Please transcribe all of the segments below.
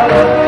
Hello.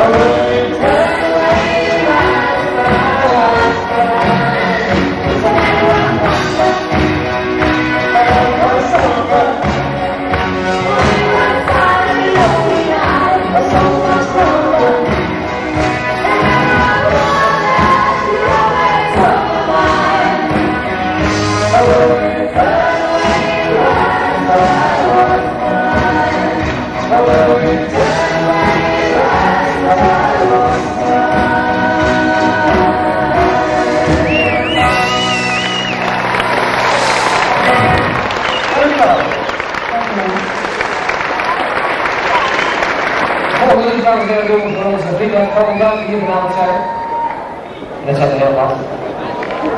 Amen. dames en heren doen voor onze vrienden van vandaag die hier vanavond zijn. En dat zijn er heel wat.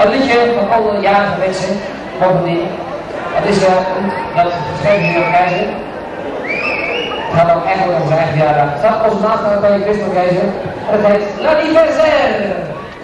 Een liedje van alle jarige mensen, bovendien. Eh, dat is uh, dat geschreven in de reizen. Het gaat ook echt om onze eigen verjaardag. Zag onze naast kan je Christophe lezen. En het heet La Diversaire.